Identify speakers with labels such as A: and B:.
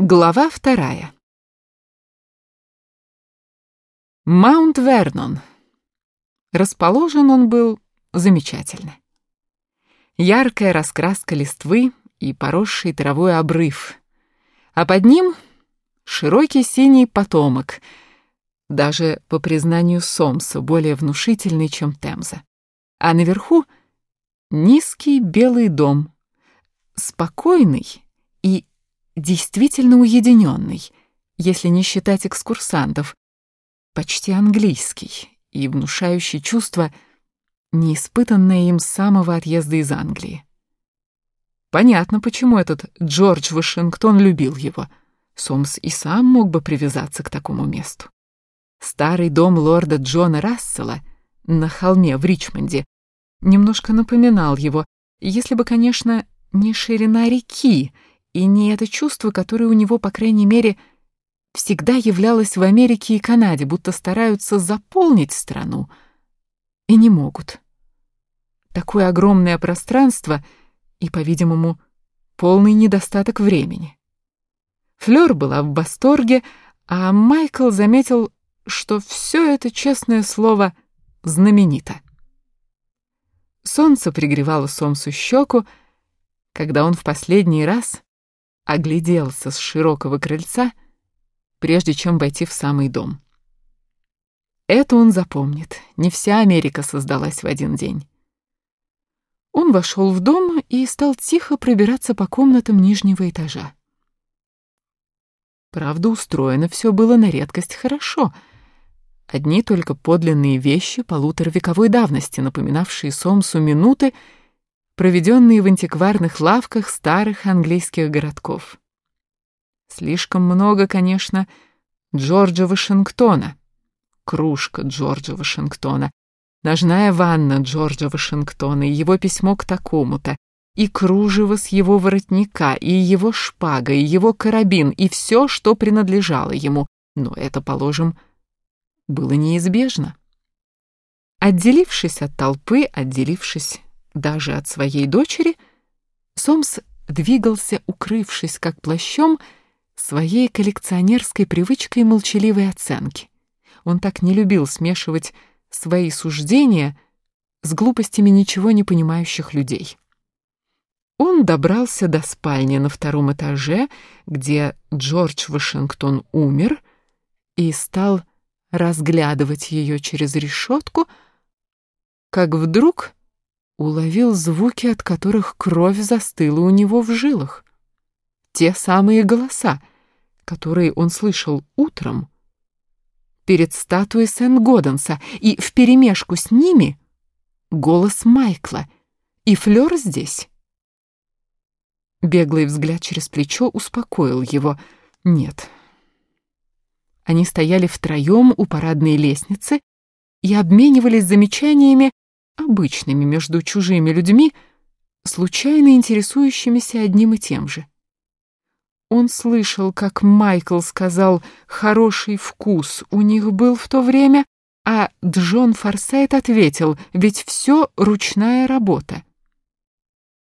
A: Глава вторая. Маунт Вернон. Расположен он был замечательно. Яркая раскраска листвы и поросший травой обрыв, а под ним широкий синий потомок, даже по признанию Сомса более внушительный, чем Темза. А наверху низкий белый дом, спокойный и действительно уединенный, если не считать экскурсантов, почти английский и внушающий чувство, неиспытанное им с самого отъезда из Англии. Понятно, почему этот Джордж Вашингтон любил его. Сомс и сам мог бы привязаться к такому месту. Старый дом лорда Джона Рассела на холме в Ричмонде немножко напоминал его, если бы, конечно, не ширина реки и не это чувство, которое у него, по крайней мере, всегда являлось в Америке и Канаде, будто стараются заполнить страну и не могут. Такое огромное пространство и, по-видимому, полный недостаток времени. Флёр была в восторге, а Майкл заметил, что все это, честное слово, знаменито. Солнце пригревало Сомсу щеку, когда он в последний раз огляделся с широкого крыльца, прежде чем войти в самый дом. Это он запомнит. Не вся Америка создалась в один день. Он вошел в дом и стал тихо пробираться по комнатам нижнего этажа. Правда, устроено все было на редкость хорошо. Одни только подлинные вещи полуторавековой давности, напоминавшие Сомсу минуты, проведенные в антикварных лавках старых английских городков. Слишком много, конечно, Джорджа Вашингтона, кружка Джорджа Вашингтона, ножная ванна Джорджа Вашингтона и его письмо к такому-то, и кружево с его воротника, и его шпага, и его карабин, и все, что принадлежало ему. Но это, положим, было неизбежно. Отделившись от толпы, отделившись даже от своей дочери, Сомс двигался, укрывшись как плащом, своей коллекционерской привычкой молчаливой оценки. Он так не любил смешивать свои суждения с глупостями ничего не понимающих людей. Он добрался до спальни на втором этаже, где Джордж Вашингтон умер, и стал разглядывать ее через решетку, как вдруг уловил звуки, от которых кровь застыла у него в жилах. Те самые голоса, которые он слышал утром перед статуей Сент-Годенса, и вперемешку с ними голос Майкла, и Флёр здесь. Беглый взгляд через плечо успокоил его. Нет. Они стояли втроем у парадной лестницы и обменивались замечаниями обычными между чужими людьми, случайно интересующимися одним и тем же. Он слышал, как Майкл сказал «хороший вкус у них был в то время», а Джон Форсайт ответил «ведь все ручная работа».